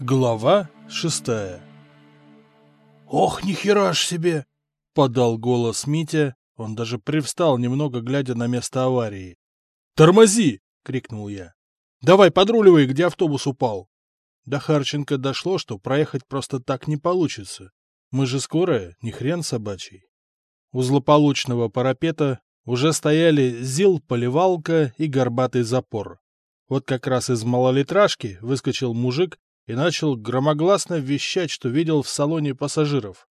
Глава шестая «Ох, нихера ж себе!» — подал голос Митя. Он даже привстал, немного глядя на место аварии. «Тормози!» — крикнул я. «Давай подруливай, где автобус упал!» До Харченко дошло, что проехать просто так не получится. Мы же скорая, не хрен собачий. У злополучного парапета уже стояли ЗИЛ-поливалка и горбатый запор. Вот как раз из малолитражки выскочил мужик и начал громогласно вещать, что видел в салоне пассажиров.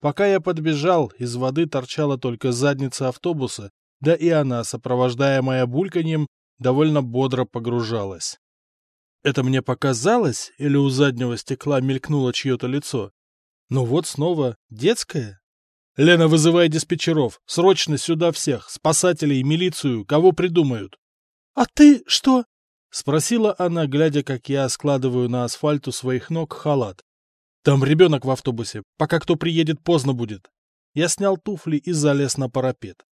Пока я подбежал, из воды торчала только задница автобуса, да и она, сопровождаемая бульканьем, довольно бодро погружалась. Это мне показалось, или у заднего стекла мелькнуло чье-то лицо? Ну вот снова детское. Лена, вызывай диспетчеров. Срочно сюда всех. Спасателей, милицию, кого придумают. — А ты что? — спросила она, глядя, как я складываю на асфальту своих ног халат. «Там ребенок в автобусе. Пока кто приедет, поздно будет». Я снял туфли и залез на парапет.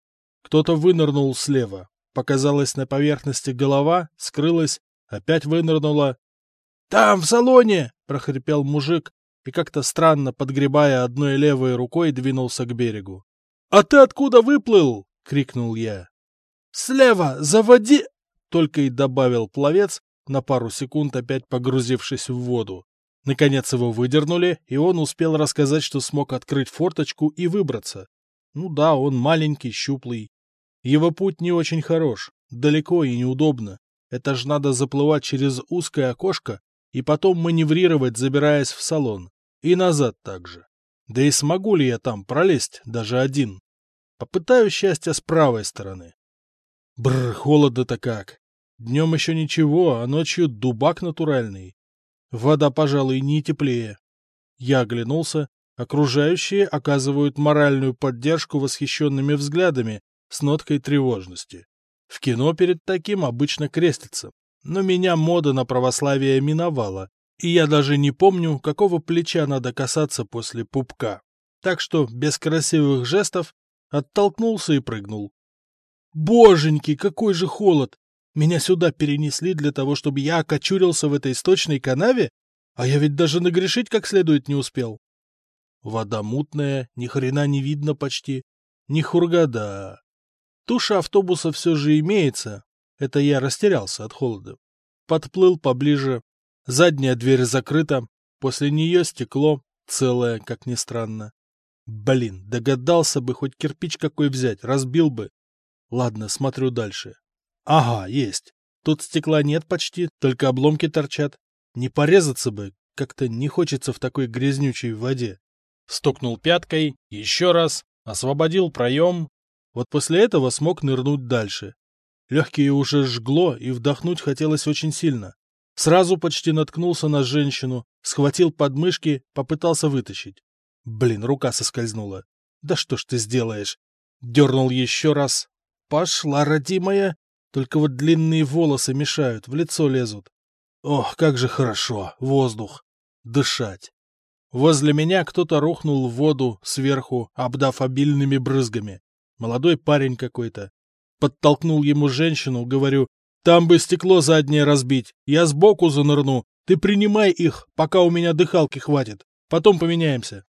Кто-то вынырнул слева. Показалась на поверхности голова, скрылась, опять вынырнула. «Там, в салоне!» — прохрипел мужик и как-то странно, подгребая одной левой рукой, двинулся к берегу. «А ты откуда выплыл?» — крикнул я. «Слева, заводи!» Только и добавил пловец, на пару секунд опять погрузившись в воду. Наконец его выдернули, и он успел рассказать, что смог открыть форточку и выбраться. Ну да, он маленький, щуплый. Его путь не очень хорош, далеко и неудобно. Это ж надо заплывать через узкое окошко и потом маневрировать, забираясь в салон. И назад также. Да и смогу ли я там пролезть, даже один? Попытаюсь счастья с правой стороны. Бррр, холодно-то как. Днем еще ничего, а ночью дубак натуральный. Вода, пожалуй, не теплее. Я оглянулся. Окружающие оказывают моральную поддержку восхищенными взглядами с ноткой тревожности. В кино перед таким обычно крестятся. Но меня мода на православие миновала, и я даже не помню, какого плеча надо касаться после пупка. Так что без красивых жестов оттолкнулся и прыгнул. Боженьки, какой же холод! Меня сюда перенесли для того, чтобы я окочурился в этой источной канаве? А я ведь даже нагрешить как следует не успел. Вода мутная, ни хрена не видно почти. Ни хургада. Туша автобуса все же имеется. Это я растерялся от холода. Подплыл поближе. Задняя дверь закрыта. После нее стекло, целое, как ни странно. Блин, догадался бы хоть кирпич какой взять, разбил бы. Ладно, смотрю дальше. Ага, есть. Тут стекла нет почти, только обломки торчат. Не порезаться бы, как-то не хочется в такой грязнючей воде. Стукнул пяткой, еще раз, освободил проем. Вот после этого смог нырнуть дальше. Легкие уже жгло, и вдохнуть хотелось очень сильно. Сразу почти наткнулся на женщину, схватил подмышки, попытался вытащить. Блин, рука соскользнула. Да что ж ты сделаешь? Дернул еще раз. Пошла, родимая. Только вот длинные волосы мешают, в лицо лезут. Ох, как же хорошо, воздух. Дышать. Возле меня кто-то рухнул в воду сверху, обдав обильными брызгами. Молодой парень какой-то. Подтолкнул ему женщину, говорю, там бы стекло заднее разбить, я сбоку занырну, ты принимай их, пока у меня дыхалки хватит, потом поменяемся.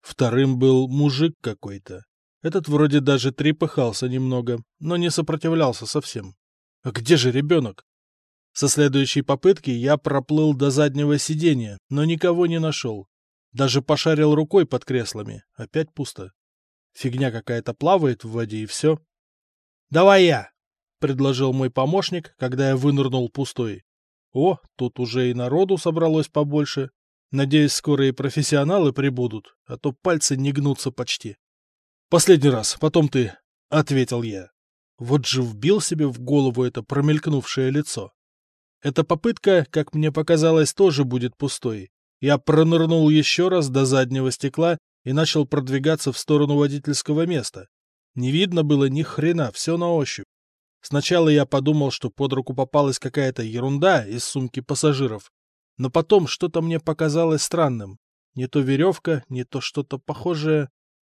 Вторым был мужик какой-то. Этот вроде даже трепыхался немного, но не сопротивлялся совсем. А где же ребенок? Со следующей попытки я проплыл до заднего сиденья, но никого не нашел. Даже пошарил рукой под креслами. Опять пусто. Фигня какая-то плавает в воде, и все. — Давай я! — предложил мой помощник, когда я вынырнул пустой. О, тут уже и народу собралось побольше. Надеюсь, скоро и профессионалы прибудут, а то пальцы не гнутся почти. Последний раз, потом ты, — ответил я. Вот же вбил себе в голову это промелькнувшее лицо. Эта попытка, как мне показалось, тоже будет пустой. Я пронырнул еще раз до заднего стекла и начал продвигаться в сторону водительского места. Не видно было ни хрена, все на ощупь. Сначала я подумал, что под руку попалась какая-то ерунда из сумки пассажиров, но потом что-то мне показалось странным. Не то веревка, не то что-то похожее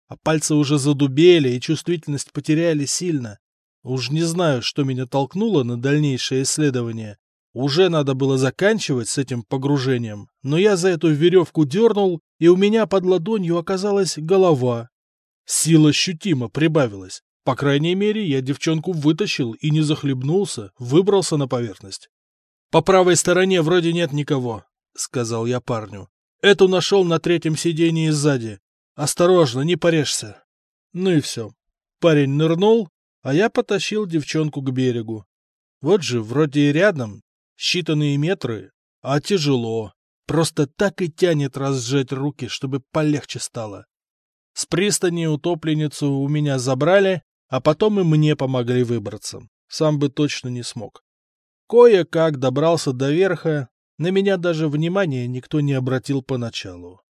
а пальцы уже задубели и чувствительность потеряли сильно. Уж не знаю, что меня толкнуло на дальнейшее исследование. Уже надо было заканчивать с этим погружением, но я за эту веревку дернул, и у меня под ладонью оказалась голова. Сила ощутимо прибавилась. По крайней мере, я девчонку вытащил и не захлебнулся, выбрался на поверхность. «По правой стороне вроде нет никого», — сказал я парню. «Эту нашел на третьем сидении сзади. Осторожно, не порежься». Ну и все. Парень нырнул, а я потащил девчонку к берегу. Вот же, вроде и рядом, считанные метры, а тяжело. Просто так и тянет разжать руки, чтобы полегче стало. С пристани утопленницу у меня забрали, а потом и мне помогли выбраться. Сам бы точно не смог. Кое-как добрался до верха, на меня даже внимания никто не обратил поначалу.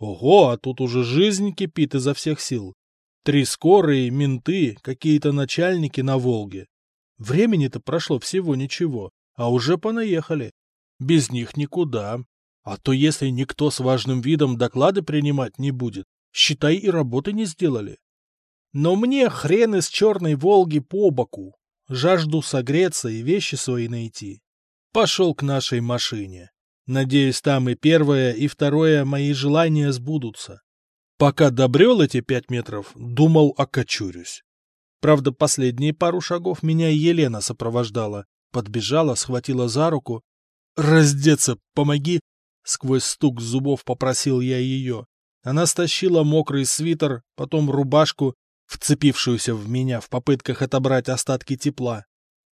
Ого, а тут уже жизнь кипит изо всех сил. Три скорые, менты, какие-то начальники на Волге. Времени-то прошло всего ничего, а уже понаехали. Без них никуда. А то если никто с важным видом доклады принимать не будет, считай и работы не сделали. Но мне хрен из черной Волги по боку. Жажду согреться и вещи свои найти. Пошел к нашей машине. Надеюсь, там и первое, и второе мои желания сбудутся. Пока добрел эти пять метров, думал, окочурюсь. Правда, последние пару шагов меня Елена сопровождала. Подбежала, схватила за руку. «Раздеться, помоги!» Сквозь стук зубов попросил я ее. Она стащила мокрый свитер, потом рубашку, вцепившуюся в меня в попытках отобрать остатки тепла.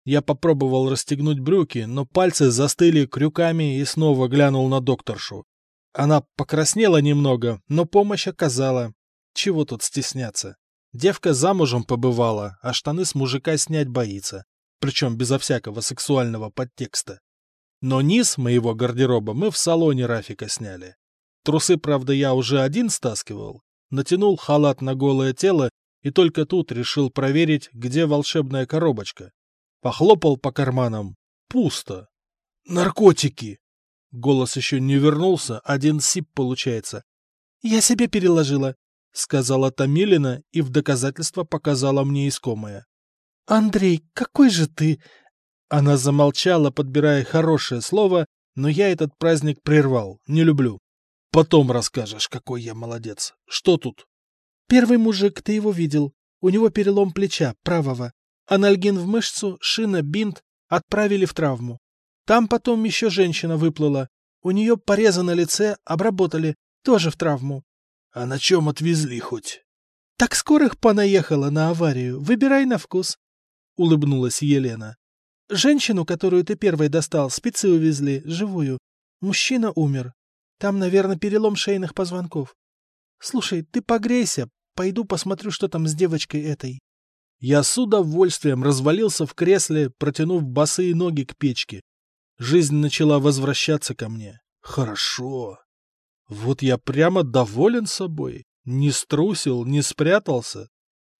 Я попробовал расстегнуть брюки, но пальцы застыли крюками и снова глянул на докторшу. Она покраснела немного, но помощь оказала. Чего тут стесняться? Девка замужем побывала, а штаны с мужика снять боится. Причем безо всякого сексуального подтекста. Но низ моего гардероба мы в салоне Рафика сняли. Трусы, правда, я уже один стаскивал. Натянул халат на голое тело и только тут решил проверить, где волшебная коробочка. Похлопал по карманам. Пусто. Наркотики! Голос еще не вернулся, один сип получается. «Я себе переложила», — сказала Томилина и в доказательство показала мне искомое. «Андрей, какой же ты...» Она замолчала, подбирая хорошее слово, но я этот праздник прервал, не люблю. Потом расскажешь, какой я молодец. Что тут? Первый мужик, ты его видел. У него перелом плеча, правого. Анальгин в мышцу, шина, бинт. Отправили в травму. Там потом еще женщина выплыла. У нее порезы на лице, обработали. Тоже в травму. А на чем отвезли хоть? Так скорых понаехала на аварию. Выбирай на вкус. Улыбнулась Елена. Женщину, которую ты первой достал, спецы увезли, живую. Мужчина умер. Там, наверное, перелом шейных позвонков. Слушай, ты погрейся, пойду посмотрю, что там с девочкой этой. Я с удовольствием развалился в кресле, протянув босые ноги к печке. Жизнь начала возвращаться ко мне. Хорошо. Вот я прямо доволен собой. Не струсил, не спрятался.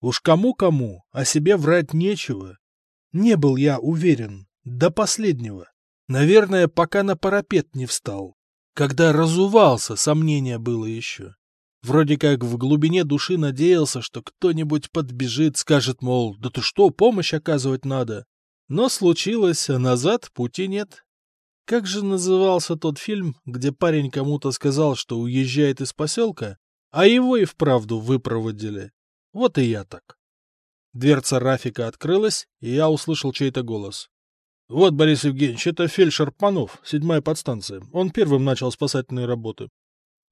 Уж кому-кому, а себе врать нечего. Не был я уверен. До последнего. Наверное, пока на парапет не встал. Когда разувался, сомнения было еще. Вроде как в глубине души надеялся, что кто-нибудь подбежит, скажет, мол, да ты что, помощь оказывать надо. Но случилось, а назад пути нет. Как же назывался тот фильм, где парень кому-то сказал, что уезжает из поселка, а его и вправду выпроводили? Вот и я так. Дверца Рафика открылась, и я услышал чей-то голос. — Вот, Борис Евгеньевич, это фельдшер Панов, седьмая подстанция. Он первым начал спасательные работы.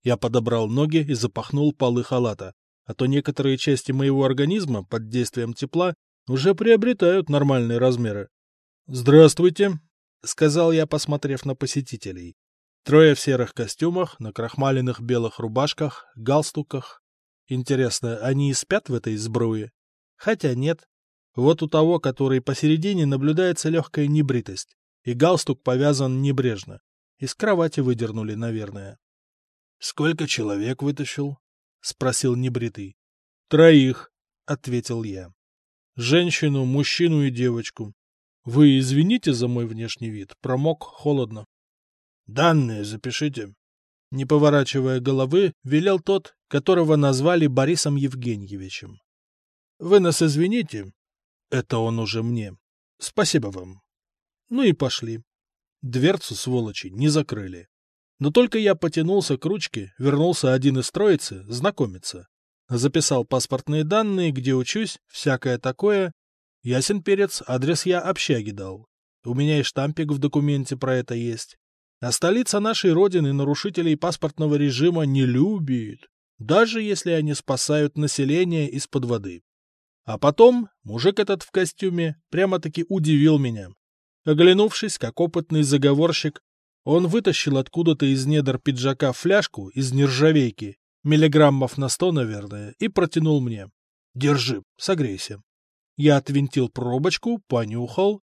Я подобрал ноги и запахнул полы халата, а то некоторые части моего организма под действием тепла уже приобретают нормальные размеры. — Здравствуйте, — сказал я, посмотрев на посетителей. Трое в серых костюмах, на крахмаленных белых рубашках, галстуках. Интересно, они и спят в этой сбруе? Хотя нет. Вот у того, который посередине, наблюдается легкая небритость, и галстук повязан небрежно. Из кровати выдернули, наверное. — Сколько человек вытащил? — спросил небритый. — Троих, — ответил я. Женщину, мужчину и девочку. Вы извините за мой внешний вид, промок холодно. Данные запишите. Не поворачивая головы, велел тот, которого назвали Борисом Евгеньевичем. Вы нас извините. Это он уже мне. Спасибо вам. Ну и пошли. Дверцу, сволочи, не закрыли. Но только я потянулся к ручке, вернулся один из троицы знакомиться. Записал паспортные данные, где учусь, всякое такое. Ясен перец, адрес я общаги дал. У меня и штампик в документе про это есть. А столица нашей родины нарушителей паспортного режима не любит, даже если они спасают население из-под воды. А потом мужик этот в костюме прямо-таки удивил меня. Оглянувшись, как опытный заговорщик, он вытащил откуда-то из недр пиджака фляжку из нержавейки, миллиграммов на сто, наверное, и протянул мне. «Держи, согрейся». Я отвинтил пробочку, понюхал.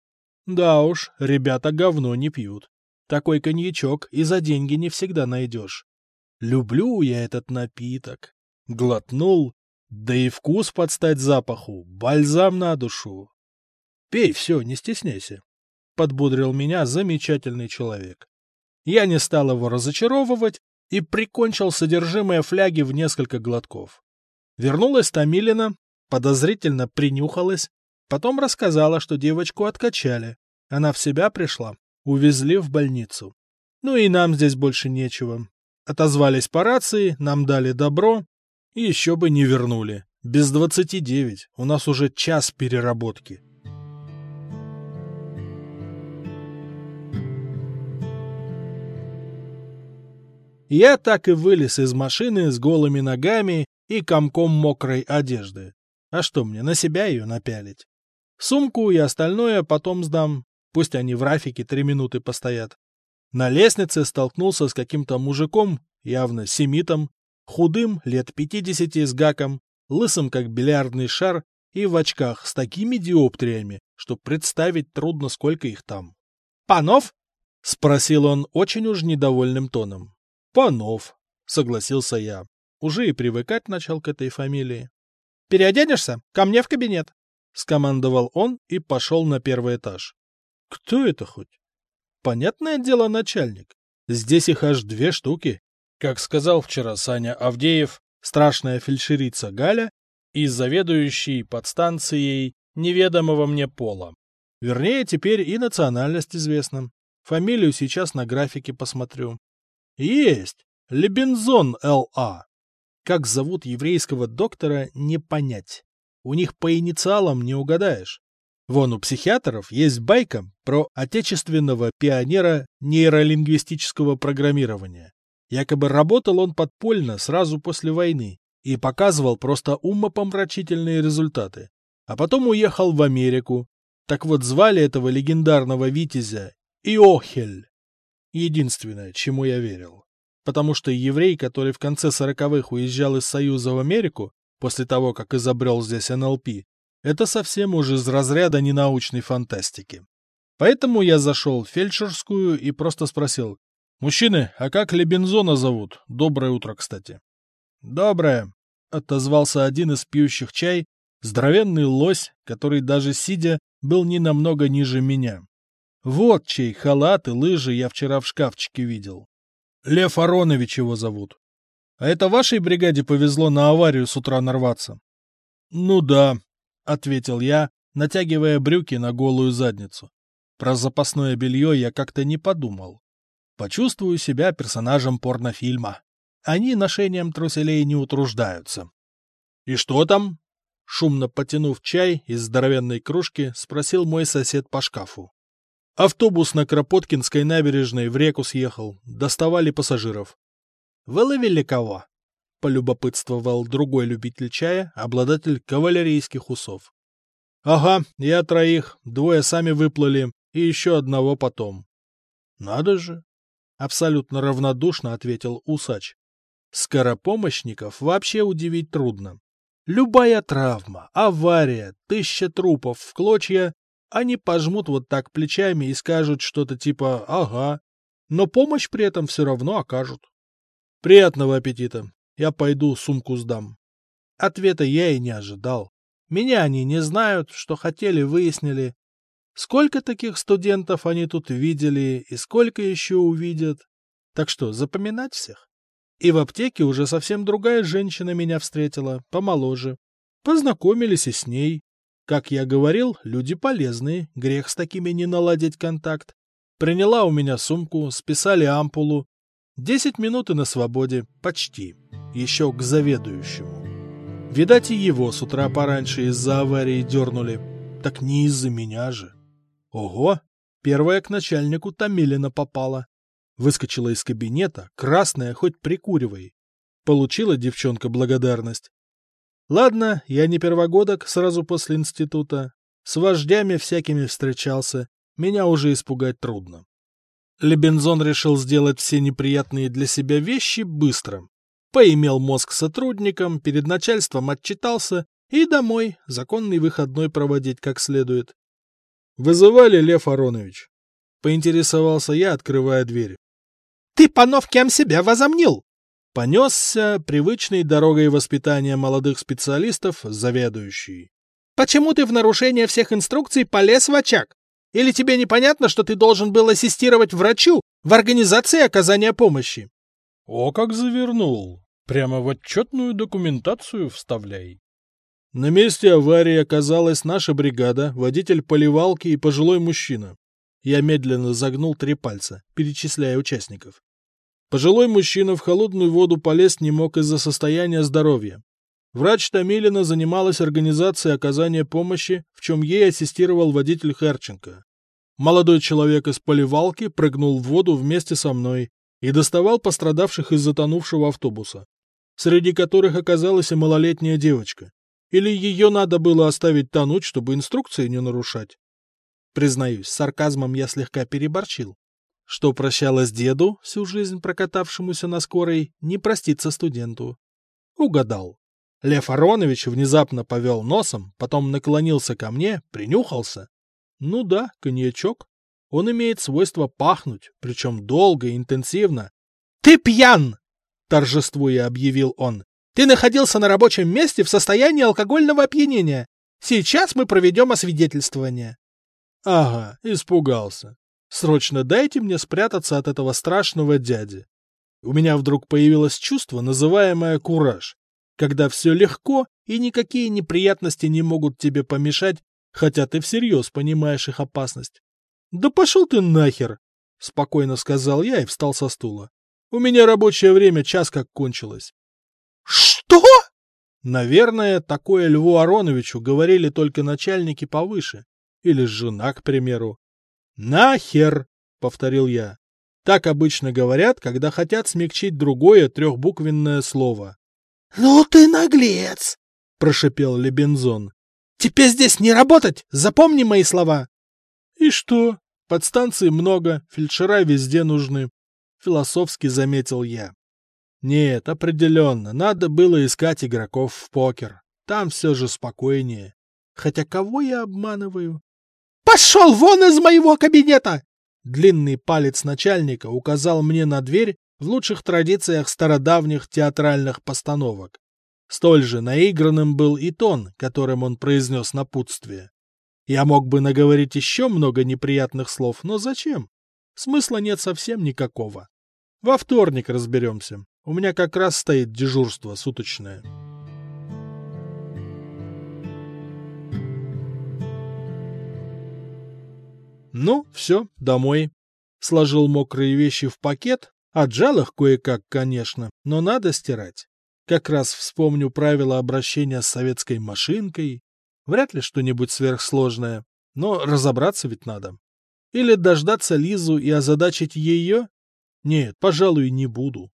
Да уж, ребята говно не пьют. Такой коньячок и за деньги не всегда найдешь. Люблю я этот напиток. Глотнул, да и вкус подстать запаху, бальзам на душу. Пей все, не стесняйся. Подбодрил меня замечательный человек. Я не стал его разочаровывать и прикончил содержимое фляги в несколько глотков. Вернулась Томилина, подозрительно принюхалась, потом рассказала, что девочку откачали. Она в себя пришла, увезли в больницу. Ну и нам здесь больше нечего. Отозвались по рации, нам дали добро, и еще бы не вернули. Без двадцати девять, у нас уже час переработки. Я так и вылез из машины с голыми ногами и комком мокрой одежды. А что мне, на себя ее напялить? Сумку и остальное потом сдам. Пусть они в рафике три минуты постоят. На лестнице столкнулся с каким-то мужиком, явно семитом, худым, лет пятидесяти с гаком, лысым, как бильярдный шар, и в очках с такими диоптриями, что представить трудно, сколько их там. «Панов?» — спросил он очень уж недовольным тоном. «Панов», — согласился я. Уже и привыкать начал к этой фамилии. «Переоденешься? Ко мне в кабинет!» — скомандовал он и пошел на первый этаж. «Кто это хоть?» «Понятное дело, начальник. Здесь их аж две штуки. Как сказал вчера Саня Авдеев, страшная фельдшерица Галя и заведующий подстанцией неведомого мне пола. Вернее, теперь и национальность известна. Фамилию сейчас на графике посмотрю. Есть! Лебензон Л.А. Как зовут еврейского доктора, не понять. У них по инициалам не угадаешь. Вон у психиатров есть байка про отечественного пионера нейролингвистического программирования. Якобы работал он подпольно сразу после войны и показывал просто умопомрачительные результаты. А потом уехал в Америку. Так вот звали этого легендарного витязя Иохель единственное, чему я верил. Потому что еврей, который в конце сороковых уезжал из Союза в Америку, после того, как изобрел здесь НЛП, это совсем уже из разряда ненаучной фантастики. Поэтому я зашел в фельдшерскую и просто спросил, «Мужчины, а как Лебензона зовут? Доброе утро, кстати». «Доброе», — отозвался один из пьющих чай, здоровенный лось, который даже сидя был не намного ниже меня. Вот чей халат и лыжи я вчера в шкафчике видел. Лев Аронович его зовут. А это вашей бригаде повезло на аварию с утра нарваться? Ну да, ответил я, натягивая брюки на голую задницу. Про запасное белье я как-то не подумал. Почувствую себя персонажем порнофильма. Они ношением труселей не утруждаются. — И что там? Шумно потянув чай из здоровенной кружки, спросил мой сосед по шкафу. Автобус на Кропоткинской набережной в реку съехал. Доставали пассажиров. «Выловили кого?» — полюбопытствовал другой любитель чая, обладатель кавалерийских усов. «Ага, я троих, двое сами выплыли, и еще одного потом». «Надо же!» — абсолютно равнодушно ответил усач. «Скоропомощников вообще удивить трудно. Любая травма, авария, тысяча трупов в клочья они пожмут вот так плечами и скажут что-то типа «ага», но помощь при этом все равно окажут. Приятного аппетита. Я пойду сумку сдам. Ответа я и не ожидал. Меня они не знают, что хотели, выяснили. Сколько таких студентов они тут видели и сколько еще увидят. Так что, запоминать всех? И в аптеке уже совсем другая женщина меня встретила, помоложе. Познакомились и с ней. Как я говорил, люди полезные, грех с такими не наладить контакт. Приняла у меня сумку, списали ампулу. Десять минут и на свободе, почти. Еще к заведующему. Видать, и его с утра пораньше из-за аварии дернули. Так не из-за меня же. Ого! Первая к начальнику Томилина попала. Выскочила из кабинета, красная, хоть прикуривай. Получила девчонка благодарность. Ладно, я не первогодок, сразу после института. С вождями всякими встречался. Меня уже испугать трудно. Лебензон решил сделать все неприятные для себя вещи быстро. Поимел мозг сотрудникам, перед начальством отчитался и домой законный выходной проводить как следует. «Вызывали, Лев Аронович?» — поинтересовался я, открывая дверь. «Ты, панов, кем себя возомнил?» Понесся привычной дорогой воспитания молодых специалистов заведующий. «Почему ты в нарушение всех инструкций полез в очаг? Или тебе непонятно, что ты должен был ассистировать врачу в организации оказания помощи?» «О, как завернул! Прямо в отчетную документацию вставляй!» На месте аварии оказалась наша бригада, водитель поливалки и пожилой мужчина. Я медленно загнул три пальца, перечисляя участников. Пожилой мужчина в холодную воду полез не мог из-за состояния здоровья. Врач Томилина занималась организацией оказания помощи, в чем ей ассистировал водитель Харченко. Молодой человек из поливалки прыгнул в воду вместе со мной и доставал пострадавших из затонувшего автобуса, среди которых оказалась и малолетняя девочка. Или ее надо было оставить тонуть, чтобы инструкции не нарушать? Признаюсь, сарказмом я слегка переборчил. Что прощалось деду, всю жизнь прокатавшемуся на скорой, не простится студенту. Угадал. Лев Аронович внезапно повел носом, потом наклонился ко мне, принюхался. Ну да, коньячок. Он имеет свойство пахнуть, причем долго и интенсивно. «Ты пьян!» — торжествуя объявил он. «Ты находился на рабочем месте в состоянии алкогольного опьянения. Сейчас мы проведем освидетельствование». Ага, испугался. Срочно дайте мне спрятаться от этого страшного дяди. У меня вдруг появилось чувство, называемое кураж, когда все легко и никакие неприятности не могут тебе помешать, хотя ты всерьез понимаешь их опасность. «Да пошел ты нахер!» — спокойно сказал я и встал со стула. «У меня рабочее время час как кончилось». «Что?» Наверное, такое Льву Ароновичу говорили только начальники повыше. Или жена, к примеру. «Нахер!» — повторил я. Так обычно говорят, когда хотят смягчить другое трехбуквенное слово. «Ну ты наглец!» — прошипел Лебензон. «Тебе здесь не работать! Запомни мои слова!» «И что? Подстанций много, фельдшера везде нужны», — философски заметил я. «Нет, определенно, надо было искать игроков в покер. Там все же спокойнее. Хотя кого я обманываю? «Пошел вон из моего кабинета!» Длинный палец начальника указал мне на дверь в лучших традициях стародавних театральных постановок. Столь же наигранным был и тон, которым он произнес напутствие. Я мог бы наговорить еще много неприятных слов, но зачем? Смысла нет совсем никакого. Во вторник разберемся. У меня как раз стоит дежурство суточное. Ну, все, домой. Сложил мокрые вещи в пакет, отжал их кое-как, конечно, но надо стирать. Как раз вспомню правила обращения с советской машинкой. Вряд ли что-нибудь сверхсложное, но разобраться ведь надо. Или дождаться Лизу и озадачить ее? Нет, пожалуй, не буду.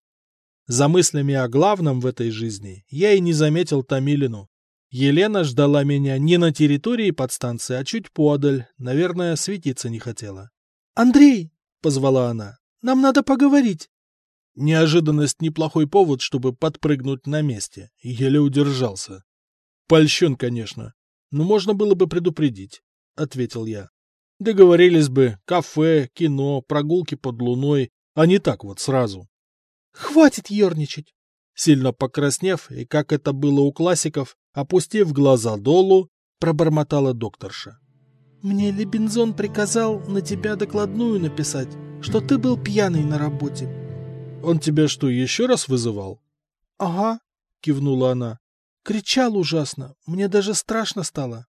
За мыслями о главном в этой жизни я и не заметил Томилину. Елена ждала меня не на территории подстанции, а чуть подаль. Наверное, светиться не хотела. «Андрей!» — позвала она. «Нам надо поговорить». Неожиданность — неплохой повод, чтобы подпрыгнуть на месте. Еле удержался. Польщен, конечно. Но можно было бы предупредить, — ответил я. Договорились бы. Кафе, кино, прогулки под луной, а не так вот сразу. «Хватит ерничать!» Сильно покраснев, и как это было у классиков, опустив глаза долу, пробормотала докторша. «Мне Лебензон приказал на тебя докладную написать, что ты был пьяный на работе». «Он тебя что, еще раз вызывал?» «Ага», — кивнула она. «Кричал ужасно, мне даже страшно стало».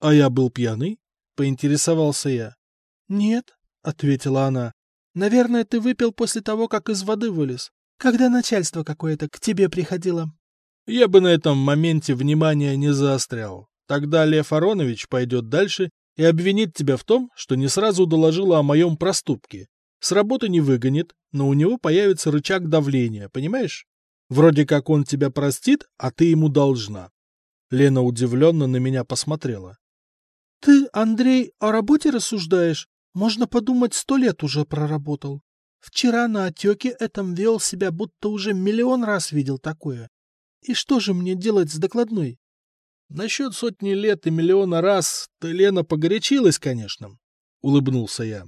«А я был пьяный?» — поинтересовался я. «Нет», — ответила она. «Наверное, ты выпил после того, как из воды вылез, когда начальство какое-то к тебе приходило». Я бы на этом моменте внимания не заострял. Тогда Лев Аронович пойдет дальше и обвинит тебя в том, что не сразу доложила о моем проступке. С работы не выгонит, но у него появится рычаг давления, понимаешь? Вроде как он тебя простит, а ты ему должна. Лена удивленно на меня посмотрела. — Ты, Андрей, о работе рассуждаешь? Можно подумать, сто лет уже проработал. Вчера на отеке этом вел себя, будто уже миллион раз видел такое. И что же мне делать с докладной? Насчет сотни лет и миллиона раз ты, Лена, погорячилась, конечно, — улыбнулся я.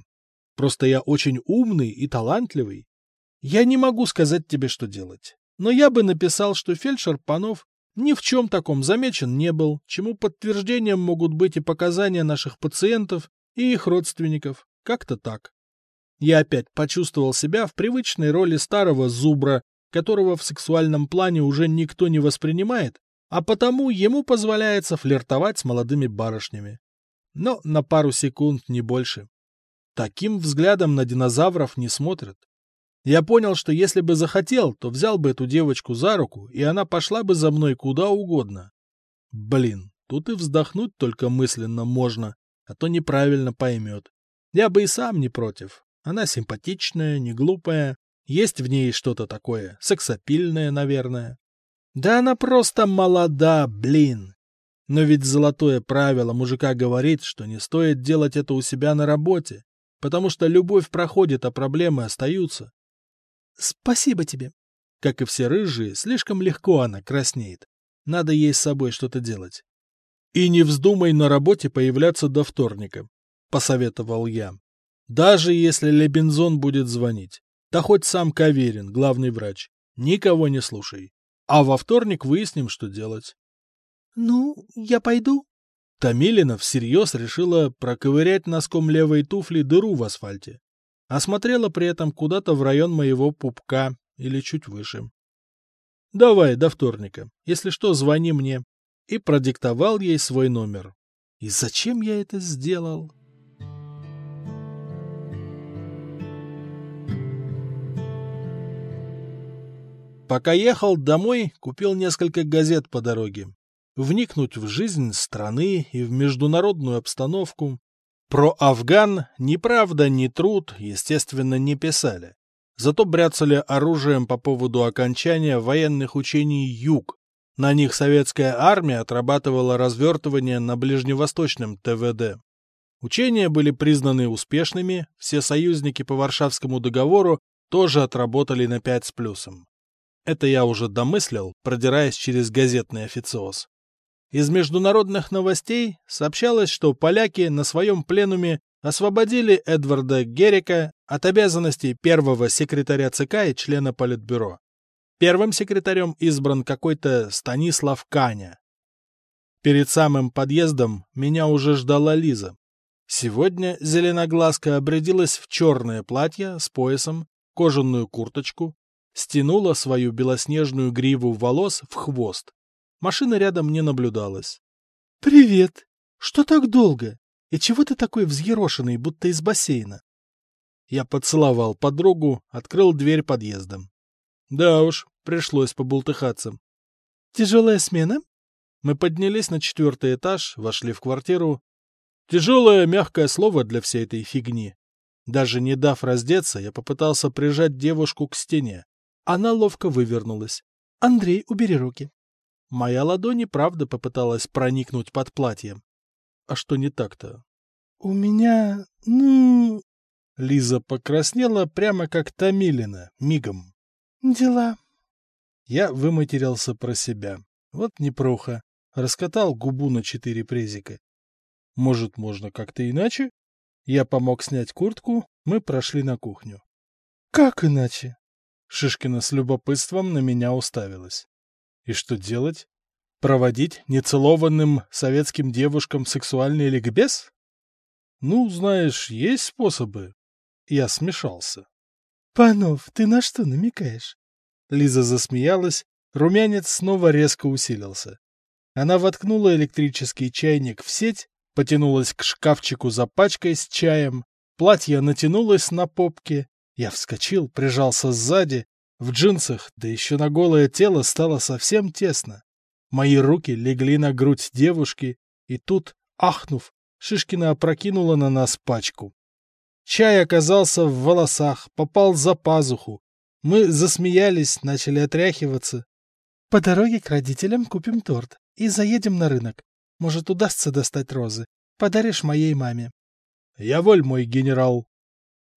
Просто я очень умный и талантливый. Я не могу сказать тебе, что делать. Но я бы написал, что фельдшер Панов ни в чем таком замечен не был, чему подтверждением могут быть и показания наших пациентов и их родственников. Как-то так. Я опять почувствовал себя в привычной роли старого зубра, которого в сексуальном плане уже никто не воспринимает, а потому ему позволяется флиртовать с молодыми барышнями. Но на пару секунд, не больше. Таким взглядом на динозавров не смотрят. Я понял, что если бы захотел, то взял бы эту девочку за руку, и она пошла бы за мной куда угодно. Блин, тут и вздохнуть только мысленно можно, а то неправильно поймет. Я бы и сам не против. Она симпатичная, не глупая, есть в ней что-то такое, сексапильное, наверное. Да она просто молода, блин. Но ведь золотое правило мужика говорит, что не стоит делать это у себя на работе, потому что любовь проходит, а проблемы остаются. Спасибо тебе. Как и все рыжие, слишком легко она краснеет. Надо ей с собой что-то делать. И не вздумай на работе появляться до вторника, посоветовал я. Даже если Лебензон будет звонить. Да хоть сам Каверин, главный врач. Никого не слушай. А во вторник выясним, что делать. — Ну, я пойду. Томилина всерьез решила проковырять носком левой туфли дыру в асфальте. Осмотрела при этом куда-то в район моего пупка или чуть выше. — Давай, до вторника. Если что, звони мне. И продиктовал ей свой номер. И зачем я это сделал? — Пока ехал домой, купил несколько газет по дороге. Вникнуть в жизнь страны и в международную обстановку. Про Афган ни правда, ни труд, естественно, не писали. Зато бряцали оружием по поводу окончания военных учений «Юг». На них советская армия отрабатывала развертывание на ближневосточном ТВД. Учения были признаны успешными, все союзники по Варшавскому договору тоже отработали на 5 с плюсом. Это я уже домыслил, продираясь через газетный официоз. Из международных новостей сообщалось, что поляки на своем пленуме освободили Эдварда Герика от обязанностей первого секретаря ЦК и члена Политбюро. Первым секретарем избран какой-то Станислав Каня. Перед самым подъездом меня уже ждала Лиза. Сегодня зеленоглазка обрядилась в черное платье с поясом, кожаную курточку, стянула свою белоснежную гриву волос в хвост. Машины рядом не наблюдалось. — Привет! Что так долго? И чего ты такой взъерошенный, будто из бассейна? Я поцеловал подругу, открыл дверь подъездом. Да уж, пришлось побултыхаться. — Тяжелая смена? Мы поднялись на четвертый этаж, вошли в квартиру. Тяжелое, мягкое слово для всей этой фигни. Даже не дав раздеться, я попытался прижать девушку к стене. Она ловко вывернулась. «Андрей, убери руки». Моя ладонь и правда попыталась проникнуть под платье. А что не так-то? «У меня... ну...» Лиза покраснела прямо как Томилина, мигом. «Дела». Я выматерился про себя. Вот непруха. Раскатал губу на четыре презика. Может, можно как-то иначе? Я помог снять куртку, мы прошли на кухню. «Как иначе?» Шишкина с любопытством на меня уставилась. И что делать? Проводить нецелованным советским девушкам сексуальный ликбез? Ну, знаешь, есть способы. Я смешался. Панов, ты на что намекаешь? Лиза засмеялась, румянец снова резко усилился. Она воткнула электрический чайник в сеть, потянулась к шкафчику за пачкой с чаем, Платье натянулось на попке. Я вскочил, прижался сзади. В джинсах, да еще на голое тело стало совсем тесно. Мои руки легли на грудь девушки, и тут, ахнув, Шишкина опрокинула на нас пачку. Чай оказался в волосах, попал за пазуху. Мы засмеялись, начали отряхиваться. По дороге к родителям купим торт и заедем на рынок. Может, удастся достать розы. Подаришь моей маме. Я воль, мой генерал.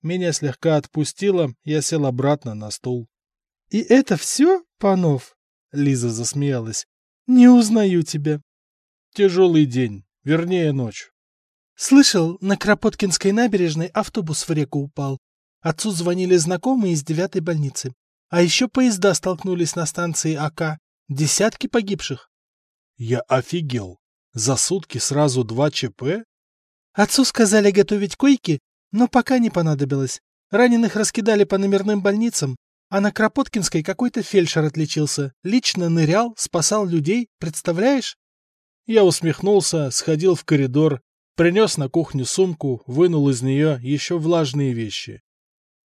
Меня слегка отпустило, я сел обратно на стул. — И это все, Панов? — Лиза засмеялась. — Не узнаю тебя. Тяжелый день, вернее ночь. Слышал, на Кропоткинской набережной автобус в реку упал. Отцу звонили знакомые из девятой больницы. А еще поезда столкнулись на станции АК. Десятки погибших. Я офигел. За сутки сразу два ЧП? Отцу сказали готовить койки, но пока не понадобилось. Раненых раскидали по номерным больницам, а на Кропоткинской какой-то фельдшер отличился. Лично нырял, спасал людей, представляешь? Я усмехнулся, сходил в коридор, принес на кухню сумку, вынул из нее еще влажные вещи.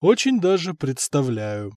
Очень даже представляю.